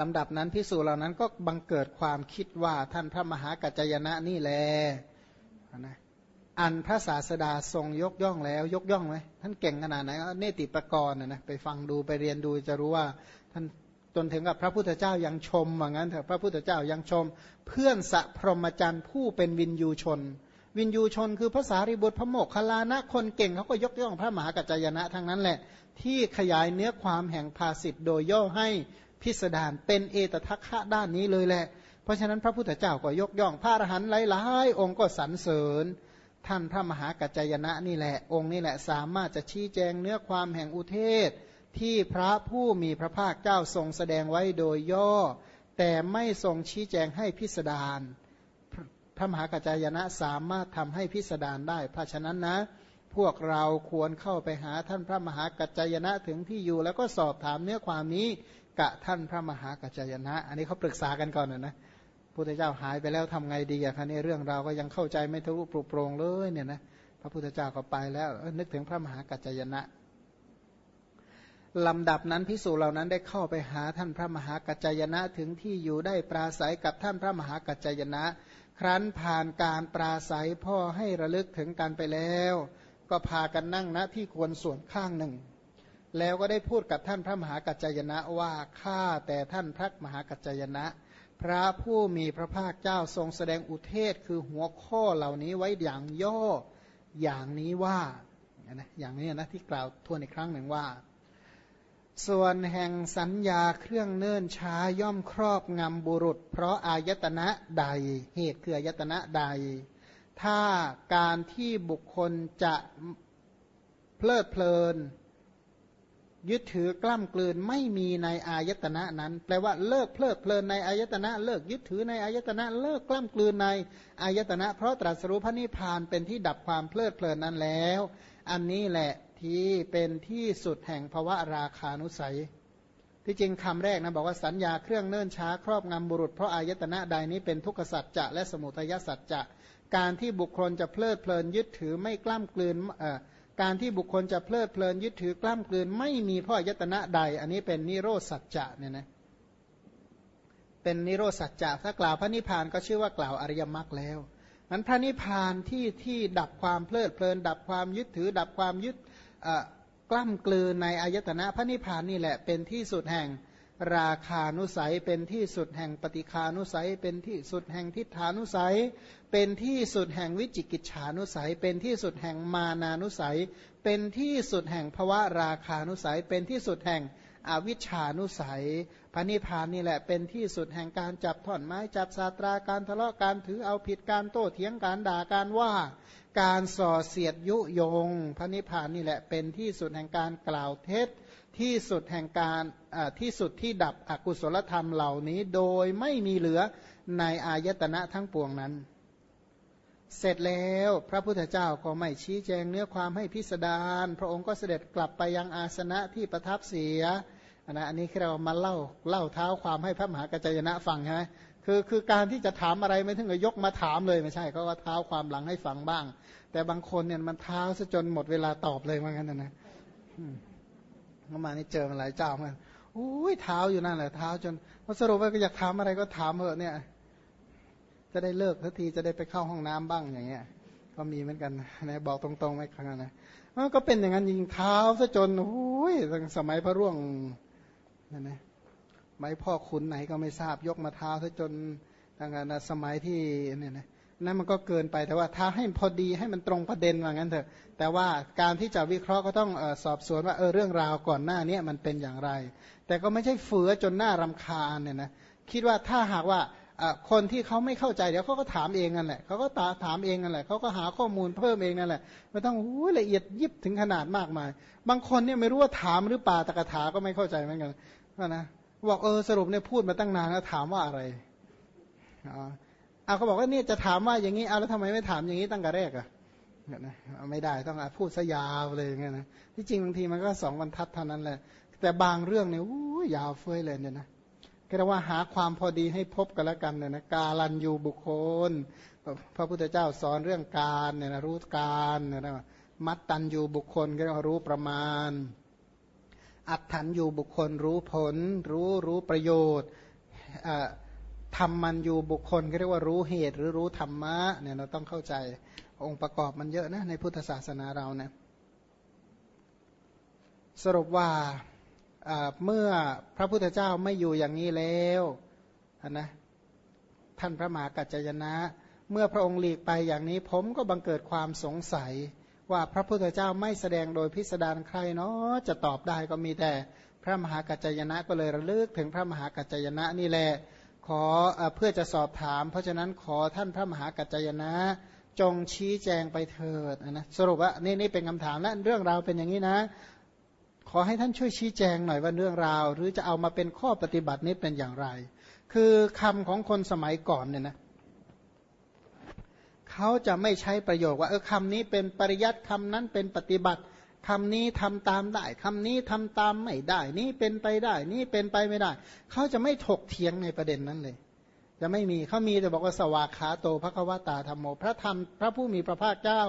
ลำดับนั้นพิสูจน์เหล่านั้นก็บังเกิดความคิดว่าท่านพระมหากัจจยนะนี่แลนะอันพระศาสดาทรงยกย่องแล้วยกย่องไหมท่านเก่งขนาดไหนเนติปกรณ์นะไปฟังดูไปเรียนดูจะรู้ว่าท่านจนถึงกับพระพุทธเจ้ายังชมว่างั้นเถอะพระพุทธเจ้ายังชม เพื่อนสัพรหมจรรย์ผู้เป็นวินยูชน วินยูชนคือภาษาริบุตรพระโมกขลานะคนเก่งเขาก็ยกย่องพระมหากัจจยนะทั้งนั้นแหละ ที่ขยายเนื้อความแห่งภาสิทธ์โดยย่อให้ พิสดารเป็นเอตทัคคะด้านนี้เลยแหละ เพราะฉะนั้นพระพุทธเจ้าก็ยกย่องพระอรหันต์หลายๆ องค์ก็สรรเสริญ ท่านพระมหากัจจยนะนี่แหละ องค์นี่แหละสามารถจะชี้แจงเนื้อความแห่งอุเทศ ที่พระผู้มีพระภาคเจ้าทรงแสดงไว้โดยย่อ แต่ไม่ทรงชี้แจงให้พิสดารพระมหากัจจยนะสามารถทำให้พิสดารได้ เพราะฉะนั้นนะพวกเราควรเข้าไปหาท่านพระมหากัจจยนะถึงที่อยู่ แล้วก็สอบถามเนื้อความนี้ กะท่านพระมหากัจจายนะ อันนี้เขาปรึกษากันก่อนนะนะพุทธเจ้าหายไปแล้วทำไงดีอะคะนี่เรื่องเราก็ยังเข้าใจไม่ทะลุปรุโปรงเลยเนี่ยนะพระพุทธเจ้าก็ไปแล้วนึกถึงพระมหากัจจายนะลำดับนั้นพิสูจเหล่านั้นได้เข้าไปหาท่านพระมหากัจจยนะถึงที่อยู่ได้ปราศัยกับท่านพระมหากัจจยนะ ครั้นผ่านการปราศัยพ่อให้ระลึกถึงกันไปแล้ว ก็พากันนั่งณที่ควรส่วนข้างหนึ่ง แล้วก็ได้พูดกับท่านพระมหากัจจยนะว่าข้าแต่ท่านพระมหากัจจยนะ พระผู้มีพระภาคเจ้าทรงแสดงอุเทศคือหัวข้อเหล่านี้ไว้อย่างย่ออย่างนี้ว่าอย่างนี้นะที่กล่าวทวนอีกครั้งหนึ่งว่า ส่วนแห่งสัญญาเครื่องเนิ่นช้าย่อมครอบงำบุรุษ เพราะอายตนะใด เหตุคืออายตนะใด ถ้าการที่บุคคลจะเพลิดเพลิน ยึดถือกล้ำกลืนไม่มีในอายตนะนั้น แปลว่าเลิกเพลิดเพลินในอายตนะ เลิกยึดถือในอายตนะ เลิกกล้ำกลืนในอายตนะ เพราะตรัสรู้พระนิพพานเป็นที่ดับความเพลิดเพลินนั้นแล้ว อันนี้แหละที่เป็นที่สุดแห่งภวะราคานุสัย ที่จริงคำแรกนะบอกว่าสัญญาเครื่องเนิ่นช้าครอบงำบุรุษเพราะอายตนะใดนี้เป็นทุกขสัจจะและสมุทัยสัจจะการที่บุคคลจะเพลิดเพลินยึดถือไม่กล้ามกลืน การที่บุคคลจะเพลิดเพลินยึดถือกล้ามกลืน ไม่มีพราะอายตนะใด อันนี้เป็นนิโรธสัจจะเนี่ยนะเป็นนิโรธสัจจะถ้ากล่าวพระนิพพานก็ชื่อว่ากล่าวอริยมรรคแล้วนั้นพระนิพพานที่ที่ดับความเพลิดเพลิน ดับความยึดถือ ดับความยึดกล้ำกลืนในอายตนะ พระนิพพานนี่แหละเป็นที่สุดแห่ง ราคานุสัยเป็นที่สุดแห่งปฏิคานุสัย เป็นที่สุดแห่งทิฏฐานุสัย เป็นที่สุดแห่งวิจิกิจฉานุสัย เป็นที่สุดแห่งมานานุสัย เป็นที่สุดแห่งภวะราคานุสัย เป็นที่สุดแห่งอวิชานุสัยพระนิพพานนี่แหละเป็นที่สุดแห่งการจับท่อนไม้จับสาตราการทะเลาะการถือเอาผิดการโต้เถียงการด่าการว่า การส่อเสียดยุยง พระนิพพานนี่แหละเป็นที่สุดแห่งการกล่าวเท็จที่สุดแห่งการที่สุดที่ดับอกุศลธรรมเหล่านี้โดยไม่มีเหลือในอายตนะทั้งปวงนั้น เสร็จแล้วพระพุทธเจ้าก็ไม่ชี้แจงเนื้อความให้พิสดารพระองค์ก็เสด็จกลับไปยังอาสนะที่ประทับเสียนะอันนี้เรามาเล่าเล่าเท้าความให้พระมหากัจจยนะฟังใช่ไหม คือคือการที่จะถามอะไรไม่ถึงกับยกมาถามเลยไม่ใช่เขาก็เท้าความหลังให้ฟังบ้าง แต่บางคนเนี่ยมันเท้าซะจนหมดเวลาตอบเลยว่างั้นนะนะเมื่อมานี่เจอมาหลายเจ้ามันอุ้ยเท้าอยู่นั่นแหละเท้าจนพอสรุปว่าก็อยากถามอะไรก็ถามเถอะเนี่ย จะได้เลิกทันทีจะได้ไปเข้าห้องน้ำบ้างอย่างเงี้ย ก็มีเหมือนกันนะบอกตรงๆไม่ครั้งนะก็เป็นอย่างนั้นยิงเท้าซะจนโอ้ยตั้งสมัยพระร่วงนั่นนะ ไม่พ่อคุณไหนก็ไม่ทราบยกมาเท้าซะจนตั้งแต่สมัยที่เนี่ยนะนั่นมันก็เกินไปแต่ว่าท้าให้พอดีให้มันตรงประเด็นว่างั้นเถอะ แต่ว่าการที่จะวิเคราะห์ก็ต้องอสอบสวนว่าเออเรื่องราวก่อนหน้านี้มันเป็นอย่างไร แต่ก็ไม่ใช่เฟือจนหน้ารำคาญเนี่ยนะคิดว่าถ้าหากว่าคนที่เขาไม่เข้าใจเดี๋ยวเขาก็ถามเองนั่นแหละเขาก็ตาถามเองนั่นแหละเขาก็หาข้อมูลเพิ่มเองนั่นแหละไม่ต้องละเอียดยิบถึงขนาดมากมาย บางคนเนี่ยไม่รู้ว่าถามหรือป่าตะกถาก็ไม่เข้าใจเหมือนกันนะ บอกเออสรุปเนี่ยพูดมาตั้งนานแล้วถามว่าอะไรอ๋อเอาเขาบอกว่าเนี่ยจะถามว่าอย่างนี้เอาแล้วทำไมไม่ถามอย่างนี้ตั้งแต่แรกอะนะไม่ได้ต้องพูดซะยาวเลยอย่างเงี้ยนะที่จริงบางทีมันก็สองบรรทัดเท่านั้นแหละ แต่บางเรื่องเนี่ยยาวเฟ้ยเลยเนี่ยนะก็เรียกว่าหาความพอดีให้พบกันแล้วกันเนี่ยนะกาลันยูบุคคล พระพุทธเจ้าสอนเรื่องการเนี่ยนะรู้การเนี่ยนะมัดตันยูบุคคลก็เรียกว่ารู้ประมาณ อัตถันอยู่บุคคลรู้ผล รู้รู้ประโยชน์ทำมันอยู่บุคคลก็เรียกว่ารู้เหตุหรือรู้ธรรมะเนี่ยเราต้องเข้าใจองค์ประกอบมันเยอะนะในพุทธศาสนาเรานะสรุปว่าเมื่อพระพุทธเจ้าไม่อยู่อย่างนี้แล้วนะท่านพระมหากัจจยนะ เมื่อพระองค์หลีกไปอย่างนี้ ผมก็บังเกิดความสงสัย ว่าพระพุทธเจ้าไม่แสดงโดยพิสดารใครเนาะจะตอบได้ก็มีแต่พระมหากัจจยนะก็เลยระลึกถึงพระมหากัจจยนะนี่แหละขอเพื่อจะสอบถาม เพราะฉะนั้นขอท่านพระมหากัจจยนะจงชี้แจงไปเถิดนะสรุปว่านี่นี่เป็นคำถามและเรื่องราวเป็นอย่างนี้นะ ขอให้ท่านช่วยชี้แจงหน่อยว่าเรื่องราว หรือจะเอามาเป็นข้อปฏิบัตินี้เป็นอย่างไร คือคำของคนสมัยก่อนเนี่ยนะเขาจะไม่ใช้ประโยคว่าเออคำนี้เป็นปริยัติคำนั้นเป็นปฏิบัติคำนี้ทำตามได้คำนี้ทำตามไม่ได้ นี่เป็นไปได้ นี่เป็นไปไม่ได้ เขาจะไม่ถกเถียงในประเด็นนั้นเลยจะไม่มีเขามีแต่บอกว่าสวากขาโตพระควตาธรรมโม พระธรรมพระผู้มีพระภาคเจ้า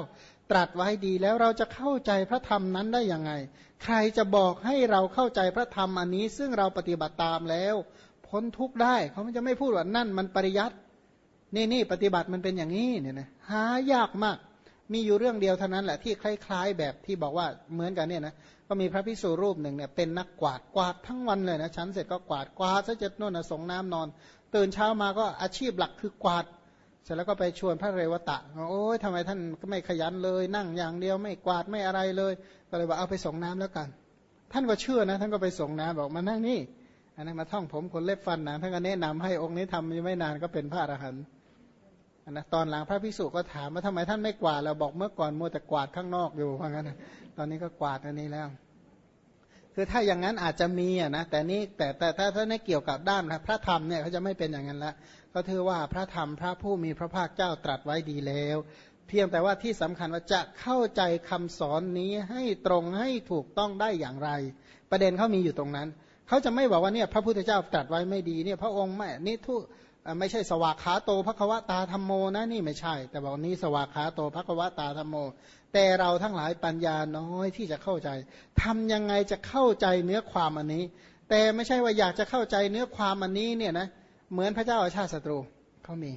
ตรัสไว้ดีแล้วเราจะเข้าใจพระธรรมนั้นได้ยังไง ใครจะบอกให้เราเข้าใจพระธรรมอันนี้ ซึ่งเราปฏิบัติตามแล้ว พ้นทุกข์ได้เขาจะไม่พูดว่านั่นมันปริยัติ นี่นี่ปฏิบัติมันเป็นอย่างนี้เนี่ยนะหายากมาก มีอยู่เรื่องเดียวเท่านั้นแหละที่คล้าย ๆ แบบที่บอกว่าเหมือนกันเนี่ยนะก็มีพระพิสุรูปหนึ่งเนี่ยเป็นนักกวาดกวาดทั้งวันเลยนะชั้นเสร็จก็กวาดกวาดซะจนน่นนะส่งน้ำนอน ตื่นเช้ามาก็อาชีพหลักคือกวาด เสร็จแล้วก็ไปชวนพระเรวตะโอ้ยทำไมท่านก็ไม่ขยันเลย นั่งอย่างเดียวไม่กวาดไม่อะไรเลย ก็เลยบอกเอาไปส่งน้ำแล้วกัน ท่านก็เชื่อนะ ท่านก็ไปส่งน้ำบอกมานั่งนี่อันนั้นมาท่องผมคนเล็บฟันนะท่านก็แนะนำให้องค์นี้ทำยังไม่นานก็เป็นพระอรหันต์ นะตอนหลังพระพิสุก็ถามว่าทำไมท่านไม่กวาดเราบอกเมื่อก่อนมัวแต่กวาดข้างนอกอยู่เพราะงั้นตอนนี้ก็กวาดอันนี้แล้ว คือถ้าอย่างนั้นอาจจะมีอะนะแต่นี่แต่แต่ถ้าถ้าไม่เกี่ยวกับด้านพระธรรมเนี่ยเขาจะไม่เป็นอย่างนั้นละก็ถือว่าพระธรรมพระผู้มีพระภาคเจ้าตรัสไว้ดีแล้ว เพียงแต่ว่าที่สำคัญว่าจะเข้าใจคำสอนนี้ให้ตรงให้ถูกต้องได้อย่างไร ประเด็นเขามีอยู่ตรงนั้นเขาจะไม่บอกว่าเนี่ยพระพุทธเจ้าตรัสไว้ไม่ดีเนี่ยพระองค์ไม่นี่ทุ ไม่ใช่สวากขาโตพระควตาธรรมโมนะนี่ไม่ใช่ แต่บอกนี้สวากขาโตพระควตาธรรมโม แต่เราทั้งหลายปัญญาน้อยที่จะเข้าใจทำยังไงจะเข้าใจเนื้อความอันนี้ แต่ไม่ใช่ว่าอยากจะเข้าใจเนื้อความอันนี้เนี่ยนะเหมือนพระเจ้าอาชาติศัตรูเขามี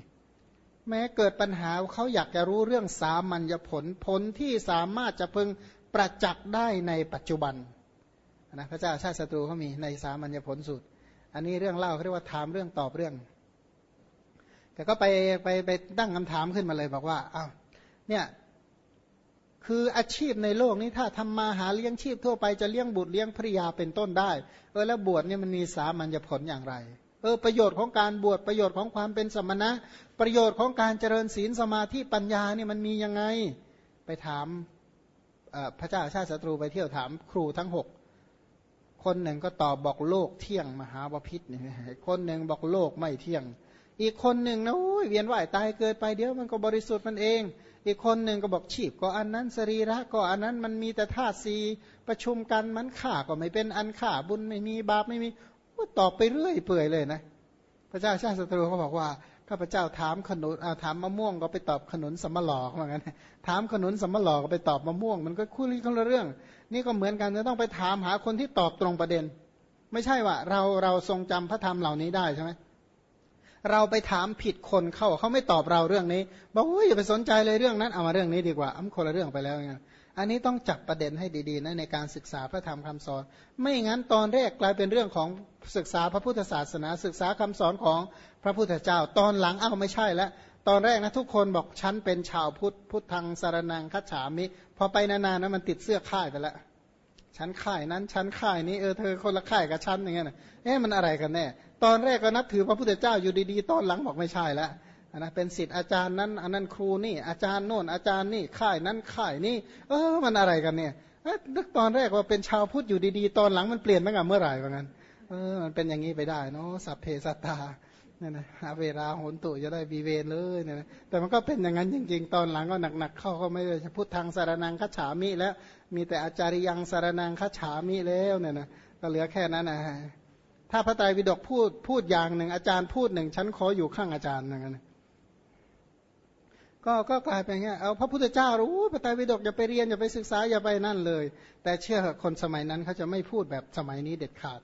แม้เกิดปัญหาเขาอยากจะรู้เรื่องสามัญญผลผลที่สามารถจะพึงประจักษ์ได้ในปัจจุบันนะพระเจ้าอาชาติศัตรูเขามีในสามัญญผลสุดอันนี้เรื่องเล่าเขาเรียกว่าถามเรื่องตอบเรื่อง แต่ก็ไปไปไปตั้งคำถามขึ้นมาเลยบอกว่าอ้าวเนี่ยคืออาชีพในโลกนี้ถ้าทำมาหาเลี้ยงชีพทั่วไปจะเลี้ยงบุตรเลี้ยงภริยาเป็นต้นได้ เออแล้วบวชเนี่ยมันมีสามัญญผลอย่างไรเออประโยชน์ของการบวชประโยชน์ของความเป็นสมณะ ประโยชน์ของการเจริญศีลสมาธิปัญญาเนี่ยมันมียังไงไปถามพระเจ้าชาติศัตรูไปเที่ยวถามครูทั้งหกคนหนึ่งก็ตอบบอกโลกเที่ยงมหาวพิษคนหนึ่งบอกโลกไม่เที่ยง อีกคนหนึ่งนะโอ้ยเวียนว่ายตายเกิดไปเดี๋ยวมันก็บริสุทธิ์มันเอง อีกคนหนึ่งก็บอกชีพก็อันนั้นสรีระก็อันนั้นมันมีแต่ธาตุสีประชุมกันมันข่าก็ไม่เป็นอันข่าบุญไม่มีบาปไม่มีตอบไปเรื่อยเปื่อยเลยนะ พระเจ้าชาติศัตรูเขาบอกว่าข้าพเจ้าถามขนุนถามมะม่วงก็ไปตอบขนุนสมหลอกเหมือนกันถามขนุนสมหลอกก็ไปตอบมะม่วง มันก็คู่ลี้คนละเรื่อง นี่ก็เหมือนกันจะต้องไปถามหาคนที่ตอบตรงประเด็น ไม่ใช่ว่าเราเราทรงจำพระธรรมเหล่านี้ได้ใช่ไหม เราไปถามผิดคนเข้าเขาไม่ตอบเราเรื่องนี้ บอกว่าอย่าไปสนใจเลยเรื่องนั้นเอามาเรื่องนี้ดีกว่าอ้ำคนละเรื่องไปแล้วไงอันนี้ต้องจับประเด็นให้ดีๆนะในการศึกษาพระธรรมคำสอน ไม่งั้นตอนแรกกลายเป็นเรื่องของศึกษาพระพุทธศาสนา ศึกษาคำสอนของพระพุทธเจ้า ตอนหลังเอ้าไม่ใช่แล้วตอนแรกนะทุกคนบอกฉันเป็นชาวพุทธพุทธังสารนังคัจฉามิ พอไปนานๆนะมันติดเสื้อค่ายไปแล้ว ฉันค่ายนั้นฉันค่ายนี้เออเธอคนละค่ายกับฉันอย่างเงี้ยเอ๊ะมันอะไรกันแน่ตอนแรกก็นับถือพระพุทธเจ้าอยู่ดีๆ ตอนหลังบอกไม่ใช่แล้วนะเป็นสิทธิ์อาจารย์นั้นอันนั้นครูนี่อาจารย์โน่นอาจารย์นี่ค่ายนั้นค่ายนี่เออมันอะไรกันเนี่ยนึกตอนแรกว่าเป็นชาวพุทธอยู่ดีๆ ตอนหลังมันเปลี่ยนไปกับเมื่อไหร่ว่างั้นเออมันเป็นอย่างนี้ไปได้เนาะสัพเพสัตตา เนี่ยนะหาเวลาโหนตุจะได้บีเวรเลยเนี่ยนะแต่มันก็เป็นอย่างนั้นจริง ๆ ตอนหลังก็หนักๆเข้าก็ไม่ได้พุทธังสารนังคัจฉามิแล้ว มีแต่อาจาริยังสารนังคัจฉามิแล้วเนี่ยนะก็เหลือแค่นั้นนะถ้าพระไตรปิฎกพูดพูดอย่างหนึ่ง อาจารย์พูดหนึ่งฉันขออยู่ข้างอาจารย์อย่างนั้นก็ก็กลายเป็นอย่างเงี้ยเอาพระพุทธเจ้ารู้พระไตรปิฎกอย่าไปเรียนอย่าไปศึกษาอย่าไปนั่นเลย แต่เชื่อคนสมัยนั้นเขาจะไม่พูดแบบสมัยนี้เด็ดขาด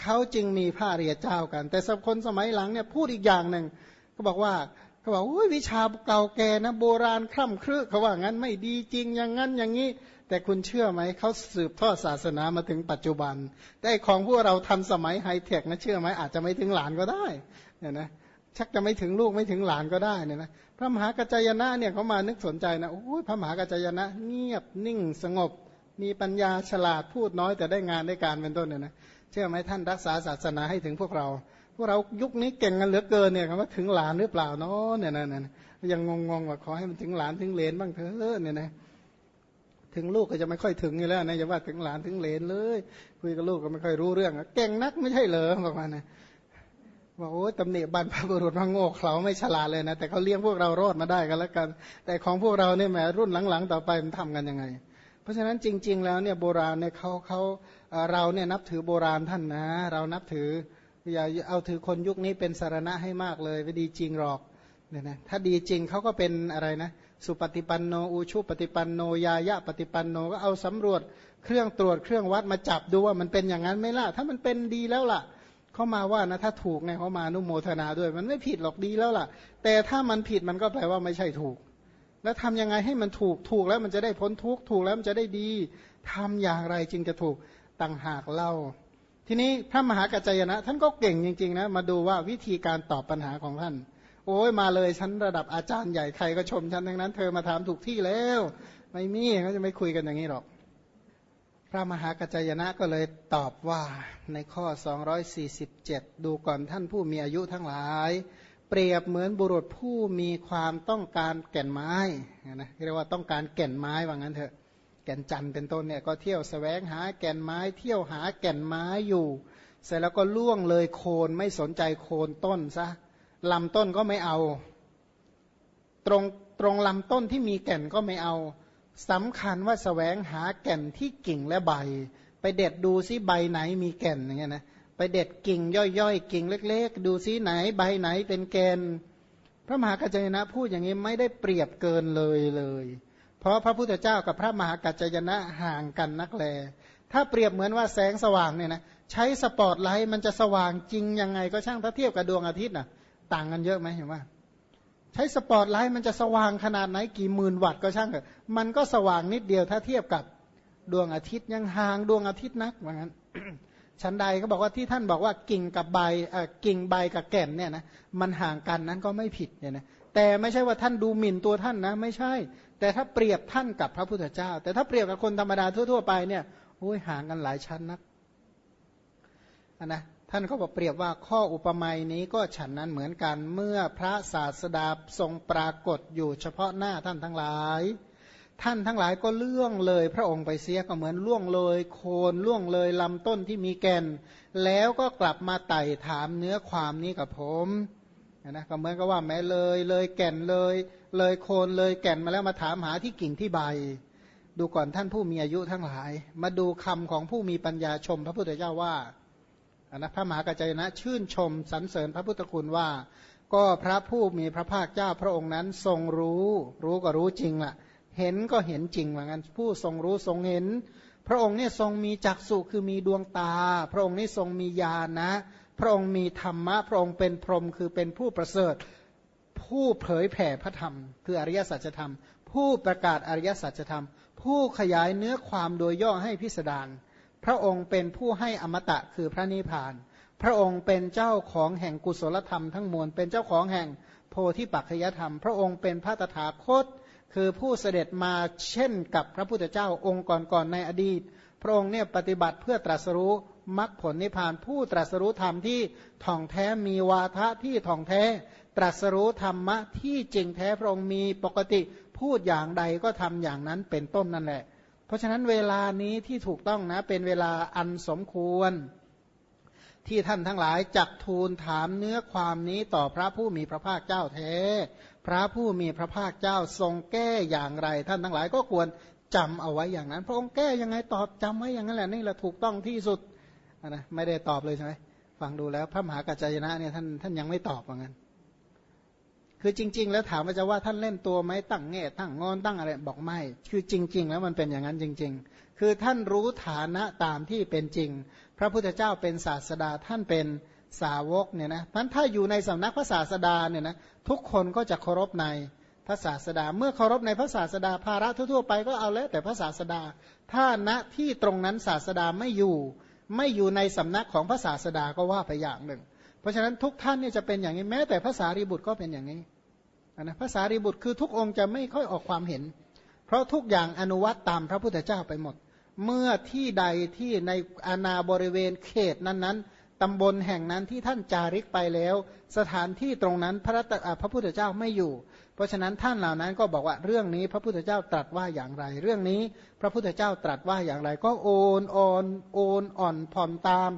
เขาจึงมีผ้าเรียเจ้ากัน แต่สคนสมัยหลังเนี่ยพูดอีกอย่างหนึ่งเขาบอกว่าเขาบอกโอ้ยวิชาเก่าแก่นะโบราณคร่ำครึเขาว่างั้นไม่ดีจริงอย่างนั้นอย่างนี้ แต่คุณเชื่อไหมเขาสืบทอดศาสนามาถึงปัจจุบัน แต่ของพวกเราทันสมัยไฮเทคนะเชื่อไหมอาจจะไม่ถึงหลานก็ได้เนี่ยนะชักจะไม่ถึงลูกไม่ถึงหลานก็ได้เนี่ยนะพระมหากัจจยนะเนี่ยเขามานึกสนใจนะโอ้ยพระมหากัจจยนะเงียบนิ่งสงบ มีปัญญาฉลาดพูดน้อยแต่ได้งานได้การเป็นต้นเนี่ยนะ เชื่อไหมท่านรักษาศาสนาให้ถึงพวกเรา พวกเรายุคนี้เก่งกันเหลือเกินเนี่ยคำว่าถึงหลานหรือเปล่าเนาะเนี่ยนะนะยังงงๆว่าขอให้มันถึงหลานถึงเลนบ้างเถอะเนี่ยนะถึงลูกก็จะไม่ค่อยถึงอยู่แล้วนะอย่าว่าถึงหลานถึงเลนเลย คุยกับลูกก็ไม่ค่อยรู้เรื่องเก่งนักไม่ใช่เหรอบอกมานะบอกโอ้ตำหนิบรรพบุรุษว่าโง่เขลาไม่ฉลาดเลยนะแต่เขาเลี้ยงพวกเรารอดมาได้กันแล้วกัน แต่ของพวกเราเนี่ยแหมรุ่นหลังๆ ต่อไปมันทำกันยังไง เพราะฉะนั้นจริง ๆ แล้วเนี่ยโบราณเนี่ยเขาเขาเราเนี่ยนับถือโบราณท่านนะ เรานับถืออย่าเอาถือคนยุคนี้เป็นสารณะให้มากเลยไม่ดีจริงหรอกเนี่ยนะถ้าดีจริงเขาก็เป็นอะไรนะสุปฏิปันโนอุชุปฏิปันโนยายะปฏิปันโนก็เอาสำรวจเครื่องตรวจเครื่องวัดมาจับดูว่ามันเป็นอย่างนั้นไหมล่ะ ถ้ามันเป็นดีแล้วล่ะเขามาว่านะถ้าถูกเนี่ยเขามานุโมทนาด้วย มันไม่ผิดหรอกดีแล้วล่ะ แต่ถ้ามันผิดมันก็แปลว่าไม่ใช่ถูก แล้วทำยังไงให้มันถูกถูกแล้วมันจะได้พ้นทุกถูกแล้วมันจะได้ดีทำอย่างไรจึงจะถูกต่างหากเล่า ทีนี้พระมหากัจจยนะ ท่านก็เก่งจริง ๆ นะ มาดูว่าวิธีการตอบปัญหาของท่าน โอ้ยมาเลยฉันระดับอาจารย์ใหญ่ใครก็ชมฉันทั้งนั้น เธอมาถามถูกที่แล้ว ไม่มีเขาจะไม่คุยกันอย่างนี้หรอก พระมหากัจจยนะก็เลยตอบว่าในข้อ 247 ดูก่อนท่านผู้มีอายุทั้งหลาย เปรียบเหมือนบุรุษผู้มีความต้องการแก่นไม้นะเรียกว่าต้องการแก่นไม้ว่างั้นเถอะ แก่นจันเป็นต้นเนี่ยก็เที่ยวสแสวงหาแก่นไม้เที่ยวหาแก่นไม้อยู่ เสร็จแล้วก็ล่วงเลยโคนไม่สนใจโคนต้นซะลำต้นก็ไม่เอา ตรงตรงลำต้นที่มีแก่นก็ไม่เอาสำคัญว่าสแสวงหาแก่นที่กิ่งและใบ ไปเด็ดดูซิใบไหนมีแก่นอย่างเงี้ยนะ ไปเด็ดกิ่งย่อยๆ กิ่งเล็ก ๆ ดูซิไหนใบไหนเป็นแกน พระมหากัจจยนะพูดอย่างนี้ไม่ได้เปรียบเกินเลยเลย เพราะพระพุทธเจ้ากับพระมหากัจจยนะห่างกันนักแล ถ้าเปรียบเหมือนว่าแสงสว่างเนี่ยนะใช้สปอตไลท์มันจะสว่างจริงยังไงก็ช่างถ้าเทียบกับดวงอาทิตย์น่ะ ต่างกันเยอะไหมเห็นว่าใช้สปอตไลท์มันจะสว่างขนาดไหนกี่หมื่นวัตต์ก็ช่างเถอะมันก็สว่างนิดเดียวถ้าเทียบกับดวงอาทิตย์ยังห่างดวงอาทิตย์นักเหมือนกัน ชั้นใดเขาบอกว่าที่ท่านบอกว่ากิ่งกับใบกิ่งใบกับแก่นเนี่ยนะมันห่างกันนั้นก็ไม่ผิดเนี่ยนะแต่ไม่ใช่ว่าท่านดูหมิ่นตัวท่านนะ ไม่ใช่ แต่ถ้าเปรียบท่านกับพระพุทธเจ้า แต่ถ้าเปรียบกับคนธรรมดาทั่วๆไปเนี่ยโอ้ยห่างกันหลายชั้นนักนนะท่านก็บอกเปรียบว่าข้ออุปมานี้ก็ฉันนั้นเหมือนกันเมื่อพระศาสดาทรงปรากฏอยู่เฉพาะหน้าท่านทั้งหลาย ท่านทั้งหลายก็เลื่องเลยพระองค์ไปเสียก็เหมือนล่วงเลยโคนล่วงเลยลำต้นที่มีแก่น แล้วก็กลับมาไต่ถามเนื้อความนี้กับผมนะก็เหมือนกับว่าแม้เลยเลยแก่นเลย เลยโคนเลยแก่นมาแล้วมาถามหาที่กิ่งที่ใบ ดูก่อนท่านผู้มีอายุทั้งหลาย มาดูคำของผู้มีปัญญาชม พระพุทธเจ้าว่านะพระมหากัจจยนะ ชื่นชมสรรเสริญพระพุทธคุณว่า ก็พระผู้มีพระภาคเจ้าพระองค์นั้นทรงรู้ รู้ก็รู้จริงละ่ะ เห็นก็เห็นจริงเหมือนกันผู้ทรงรู้ทรงเห็น พระองค์เนี่ยทรงมีจักษุคือมีดวงตา พระองค์นี่ทรงมีญาณนะ พระองค์มีธรรมะ พระองค์เป็นพรหมคือเป็นผู้ประเสริฐ ผู้เผยแผ่พระธรรม คืออริยสัจธรรม ผู้ประกาศอริยสัจธรรม ผู้ขยายเนื้อความโดยย่อให้พิสดารพระองค์เป็นผู้ให้อมตะคือพระนิพพาน พระองค์เป็นเจ้าของแห่งกุศลธรรมทั้งมวล เป็นเจ้าของแห่งโพธิปัจจยธรรม พระองค์เป็นพระตถาคต คือผู้เสด็จมาเช่นกับพระพุทธเจ้าองค์ก่อนๆในอดีต พระองค์เนี่ยปฏิบัติเพื่อตรัสรู้มรรคผลนิพพานผู้ตรัสรู้ธรรมที่ท่องแท้มีวาทะที่ท่องแท้ ตรัสรู้ธรรมะที่จริงแท้พระองค์มีปกติพูดอย่างใดก็ทำอย่างนั้นเป็นต้นนั่นแหละ เพราะฉะนั้นเวลานี้ที่ถูกต้องนะเป็นเวลาอันสมควร ที่ท่านทั้งหลายจักทูลถามเนื้อความนี้ต่อพระผู้มีพระภาคเจ้าแท้ พระผู้มีพระภาคเจ้าทรงแก้อย่างไร ท่านทั้งหลายก็ควรจำเอาไว้อย่างนั้น พระองค์แก้ยังไงตอบจำไว้อย่างนั้นแหละนี่แหละถูกต้องที่สุดนะไม่ได้ตอบเลยใช่ไหมฟังดูแล้วพระมหากัจจายนะเนี่ยท่านท่านยังไม่ตอบว่างั้นคือจริง ๆ แล้วถามว่าจะว่าท่านเล่นตัวไหมตั้งแง่ตั้งงอนตั้งอะไรบอกไม่ คือจริง ๆ แล้วมันเป็นอย่างนั้นจริง ๆ คือท่านรู้ฐานะตามที่เป็นจริง พระพุทธเจ้าเป็นศาสดาท่านเป็น สาวกเนี่ยนะมันถ้าอยู่ในสำนักพระศาสดาเนี่ยนะทุกคนก็จะเคารพในพระศาสดา เมื่อเคารพในพระศาสดาภาระทั่วๆไปก็เอาแล้วแต่พระศาสดา ถ้าณที่ตรงนั้นศาสดาไม่อยู่ ไม่อยู่ในสำนักของพระศาสดาก็ว่าไปอย่างหนึ่ง เพราะฉะนั้นทุกท่านเนี่ยจะเป็นอย่างนี้แม้แต่พระสารีบุตรก็เป็นอย่างนี้นะพระสารีบุตรคือทุกองค์จะไม่ค่อยออกความเห็น เพราะทุกอย่างอนุวัตตามพระพุทธเจ้าไปหมด เมื่อที่ใดที่ในอาณาบริเวณเขตนั้นๆ ตำบลแห่งนั้นที่ท่านจาริกไปแล้ว สถานที่ตรงนั้นพระพระพุทธเจ้าไม่อยู่ เพราะฉะนั้นท่านเหล่านั้นก็บอกว่าเรื่องนี้พระพุทธเจ้าตรัสว่าอย่างไร เรื่องนี้พระพุทธเจ้าตรัสว่าอย่างไร ก็โอนโอนโอนอ่อนผ่อนตาม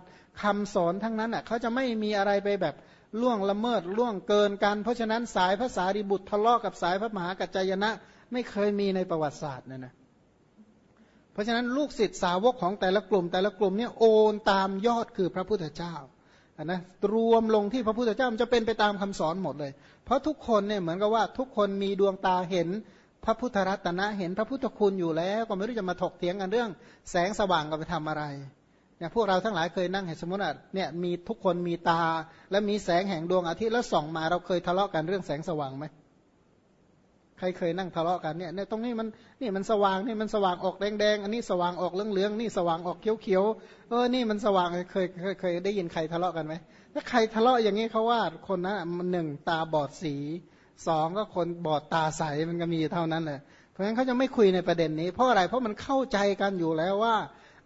คำสอนทั้งนั้นอะเขาจะไม่มีอะไรไปแบบล่วงละเมิดล่วงเกินกัน เพราะฉะนั้นสายภาษาริบุตรทะเลาะกับสายพระมหากัจจายนะ ไม่เคยมีในประวัติศาสตร์นะนะ เพราะฉะนั้นลูกศิษย์สาวกของแต่ละกลุ่ม แต่ละกลุ่มเนี่ยโอนตามยอดคือพระพุทธเจ้านะรวมลงที่พระพุทธเจ้ามันจะเป็นไปตามคำสอนหมดเลย เพราะทุกคนเนี่ยเหมือนกับว่าทุกคนมีดวงตาเห็นพระพุทธรัตนะเห็นพระพุทธคุณอยู่แล้ว ก็ไม่รู้จะมาถกเถียงกันเรื่อง แสงสว่างก็ไปทำอะไรเนี่ยพวกเราทั้งหลายเคยนั่งเห็นสมมติเนี่ยมีทุกคนมีตา และมีแสงแห่งดวงอาทิตย์แล้วส่องมาเราเคยทะเลาะกันเรื่องแสงสว่างไหม ใครเคยนั่งทะเลาะกันเนี่ยตรงนี้มันนี่มันสว่างนี่มันสว่างออกแดงๆอันนี้สว่างออกเหลืองๆนี่สว่างออกเขียวๆเออนี่มันสว่างเคยเคยเคยได้ยินใครทะเลาะกันไหมถ้าใครทะเลาะอย่างนี้เขาว่าคนนั้นมันหนึ่งตาบอดสีสองก็คนบอดตาใสมันก็มีเท่านั้นแหละเพราะฉะนั้นเขาจะไม่คุยในประเด็นนี้ เพราะอะไรเพราะมันเข้าใจกันอยู่แล้วว่า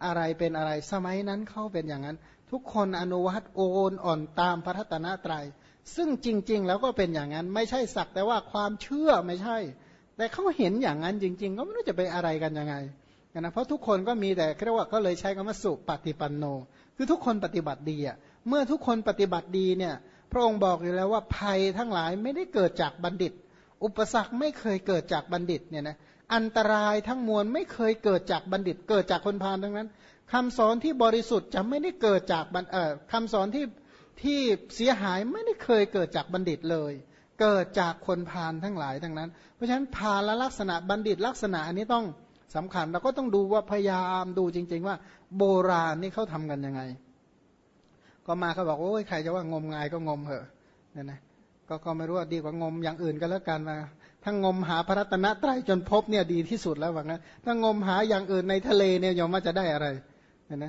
อะไรเป็นอะไรสมัยนั้นเขาเป็นอย่างนั้น ทุกคนอนุวัตโอนอ่อนตามพระรัตนตรยัย ซึ่งจริง ๆ แล้วก็เป็นอย่างนั้น ไม่ใช่สักแต่ว่าความเชื่อไม่ใช่ แต่เขาเห็นอย่างนั้นจริง ๆ ก็ไม่รู้จะไปอะไรกันยังไงนะเพราะทุกคนก็มีแต่เรียกว่าก็เลยใช้คำว่าสุปฏิปันโน คือทุกคนปฏิบัติดีอะเมื่อทุกคนปฏิบัติดีเนี่ย พระองค์บอกอยู่แล้วว่าภัยทั้งหลายไม่ได้เกิดจากบัณฑิต อุปสรรคไม่เคยเกิดจากบัณฑิตเนี่ยนะอันตรายทั้งมวลไม่เคยเกิดจากบัณฑิต เกิดจากคนพาลทั้งนั้นคำสอนที่บริสุทธิ์จะไม่ได้เกิดจากเอ่อคำสอนที่ ที่เสียหายไม่ได้เคยเกิดจากบัณฑิตเลย เกิดจากคนพาลทั้งหลายทั้งนั้น เพราะฉะนั้นพาลลักษณะบัณฑิตลักษณะอันนี้ต้องสำคัญเราก็ต้องดูว่าพยายามดูจริง ๆ ว่าโบราณนี่เขาทำกันยังไง ก็มาเขาบอกโอ้ยใครจะว่างมงายก็งมเหอะเนี่ยนะก็ก็ไม่รู้ว่าดีกว่างมอย่างอื่นก็แล้วกันนะถ้างมหาพระรัตนตรัยจนพบเนี่ยดีที่สุดแล้วว่างั้นถ้างมหาอย่างอื่นในทะเลเนี่ยยอมว่าจะได้อะไรเห็นไหม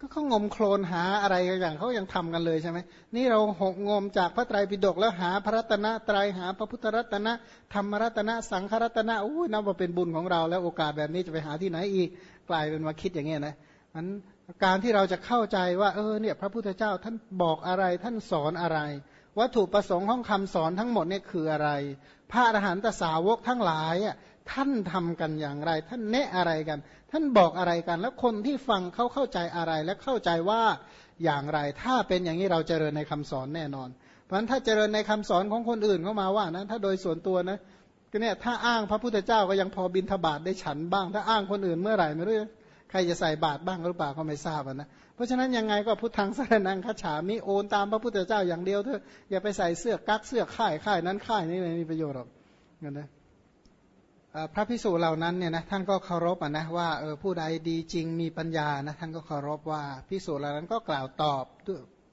ก็เขางมโคลนหาอะไรอย่างเขายังทำกันเลยใช่ไหมนี่เราหกงมจากพระไตรปิฎกแล้วหาพระรัตนตรัยหาพระพุทธรัตนะธรรมรัตนะสังขรัตนะอู้นับว่าเป็นบุญของเรา แล้วโอกาสแบบนี้จะไปหาที่ไหนอีกกลายเป็นมาคิดอย่างเงี้ยนะมันการที่เราจะเข้าใจว่า เออเนี่ยพระพุทธเจ้าท่านบอกอะไรท่านสอนอะไร วัตถุประสงค์ของคำสอนทั้งหมดเนี่ยคืออะไร พระอรหันตสาวกทั้งหลายอะ ท่านทำกันอย่างไร ท่านแนะอะไรกัน ท่านบอกอะไรกัน แล้วคนที่ฟังเขาเข้าใจอะไรและเข้าใจว่าอย่างไร ถ้าเป็นอย่างนี้เราเจริญในคำสอนแน่นอน เพราะฉะนั้นถ้าเจริญในคำสอนของคนอื่นเข้ามาว่านะถ้าโดยส่วนตัวนะก็เนี่ยถ้าอ้างพระพุทธเจ้าก็ยังพอบินทบาทได้ฉันบ้าง ถ้าอ้างคนอื่นเมื่อไหร่ไม่รู้ใครจะใส่บาตรบ้างหรือเปล่าก็ไม่ทราบนะเพราะฉะนั้นยังไงก็พุทธังสารนังคัจฉามิโอนตามพระพุทธเจ้าอย่างเดียวเถอะอย่าไปใส่เสื้อกั๊กเสื้อข่ายข่ายนั้นข่ายนี้ไม่มีประโยชน์หรอกเงี้ยนะ พระพิสูจน์เหล่านั้นเนี่ยนะท่านก็เคารพนะว่าเออผู้ใดดีจริงมีปัญญานะท่านก็เคารพว่าพิสูจน์เหล่านั้นก็กล่าวตอบ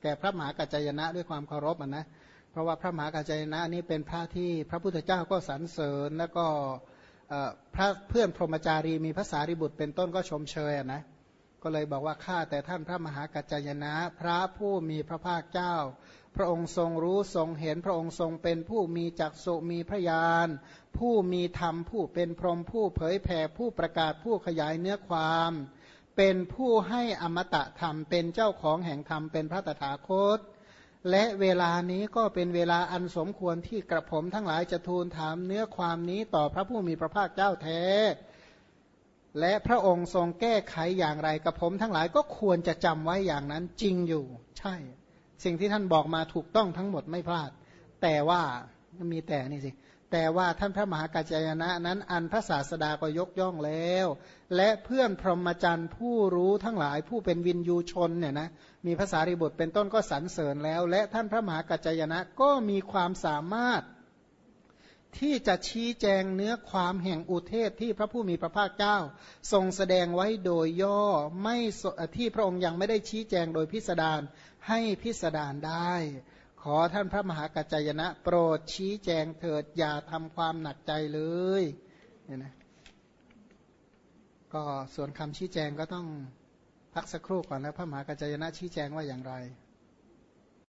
แก่พระมหากัจจยนะด้วยความเคารพนะเพราะว่าพระมหากัจจยนะนี้เป็นพระที่พระพุทธเจ้าก็สรรเสริญแล้วก็พระเพื่อนพรหมจารีมีภาษาริบุตรเป็นต้นก็ชมเชยนะ ก็เลยบอกว่าข้าแต่ท่านพระมหากัจจายนะ พระผู้มีพระภาคเจ้า พระองค์ทรงรู้ทรงเห็นพระองค์ทรงเป็นผู้มีจักสุมีพระญาณผู้มีธรรมผู้เป็นพรหมผู้เผยแผ่ผู้ประกาศผู้ขยายเนื้อความ เป็นผู้ให้อมตะธรรมเป็นเจ้าของแห่งธรรมเป็นพระตถาคต และเวลานี้ก็เป็นเวลาอันสมควรที่กระผมทั้งหลายจะทูลถามเนื้อความนี้ต่อพระผู้มีพระภาคเจ้าแท้ และพระองค์ทรงแก้ไขอย่างไรกับผมทั้งหลายก็ควรจะจำไว้อย่างนั้นจริงอยู่ ใช่ สิ่งที่ท่านบอกมาถูกต้องทั้งหมดไม่พลาด แต่ว่ามีแต่นี่สิแต่ว่าท่านพระมหากัจจายนะนั้น อันพระศาสดาก็ยกย่องแล้ว และเพื่อนพรหมจรรย์ผู้รู้ทั้งหลายผู้เป็นวินยูชนเนี่ยนะมีภาษาริบุตรเป็นต้นก็สรรเสริญแล้ว และท่านพระมหากัจจายนะก็มีความสามารถ ที่จะชี้แจงเนื้อความแห่งอุเทศที่พระผู้มีพระภาคเจ้า ทรงแสดงไว้โดยย่อไม่ที่พระองค์ยังไม่ได้ชี้แจงโดยพิสดารให้พิสดารได้ ขอท่านพระมหากัจจยนะ โปรดชี้แจงเถิดอย่าทำความหนักใจเลยเนี่ยนะก็ส่วนคำชี้แจงก็ต้องพักสักครู่ก่อนแล้วพระมหากัจจยนะชี้แจงว่าอย่างไร